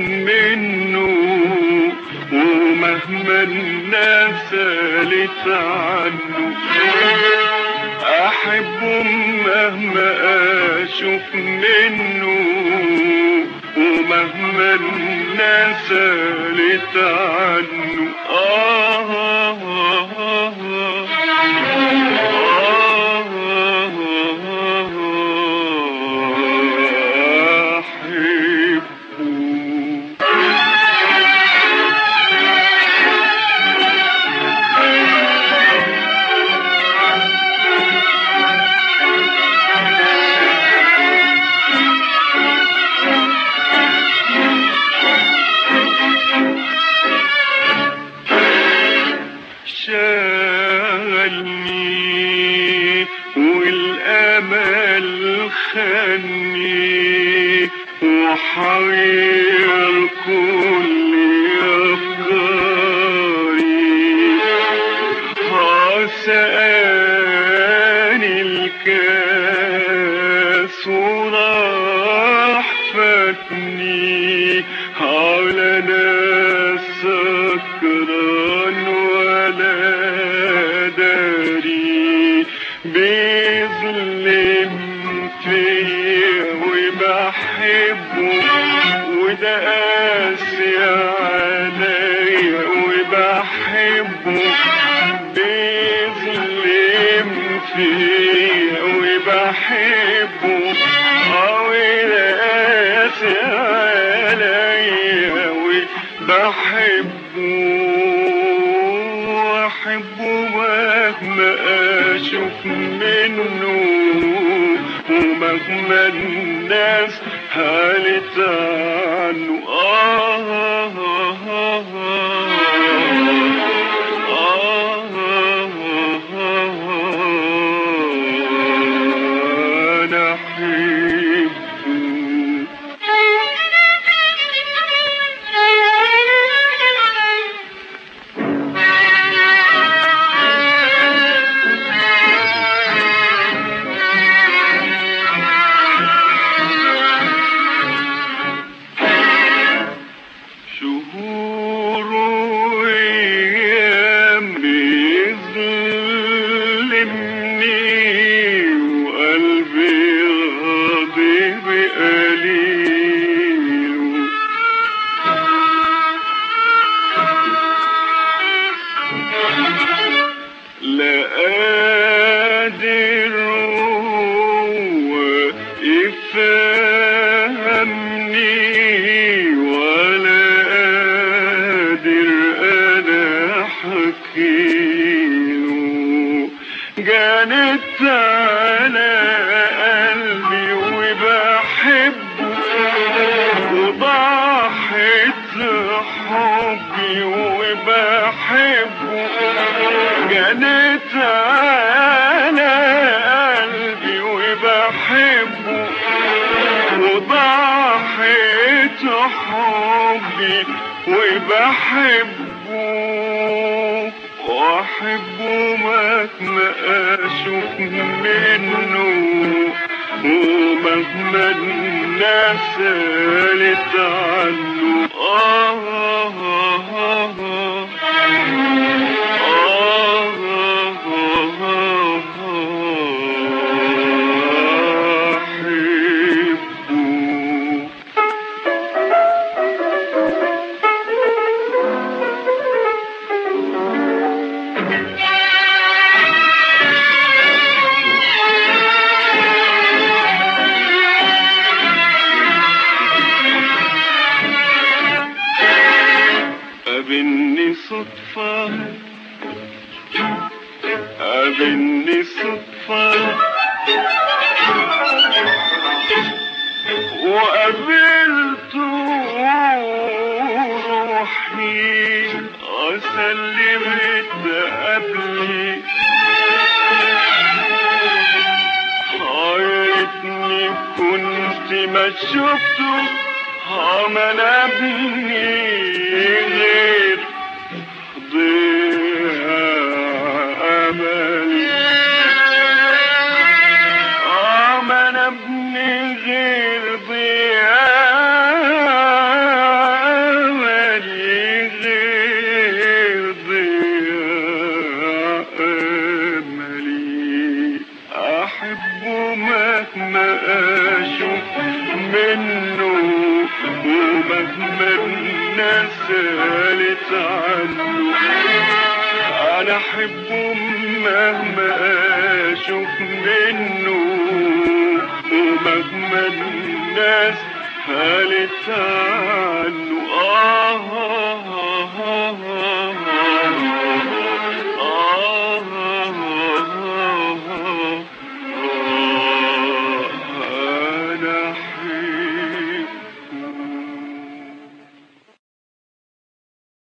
منه ومهما الناس قالت عنه احبه مهما أشوف منه ومهما الناس قالت عنه آه آه آه آه. والامل خاني وحير كل أفكاري. عساني الكاس وراح فاتني على ناس سكران ولا عليا وبحبه وأحبه مهما أشوف منه. ومهما الناس قالت عنه آه آه آه آه. يفهمني ولا قادر أنا احكيله جانت على قلبي وبحبه وضحت حبي وبحبه جنت على حبي وبحبه واحبه مهما أشوف منه. ومهما الناس قالت عنه صدفة. قابلني صدفة. وقابلته روحي. وسلمت قبلي. خيرتني كنت ما شفته عمل ابني. أشوف منه ومهما الناس قالت عنه أنا أحبه مهما أشوف منه ومهما الناس قالت عنه آه آه آه آه. آه.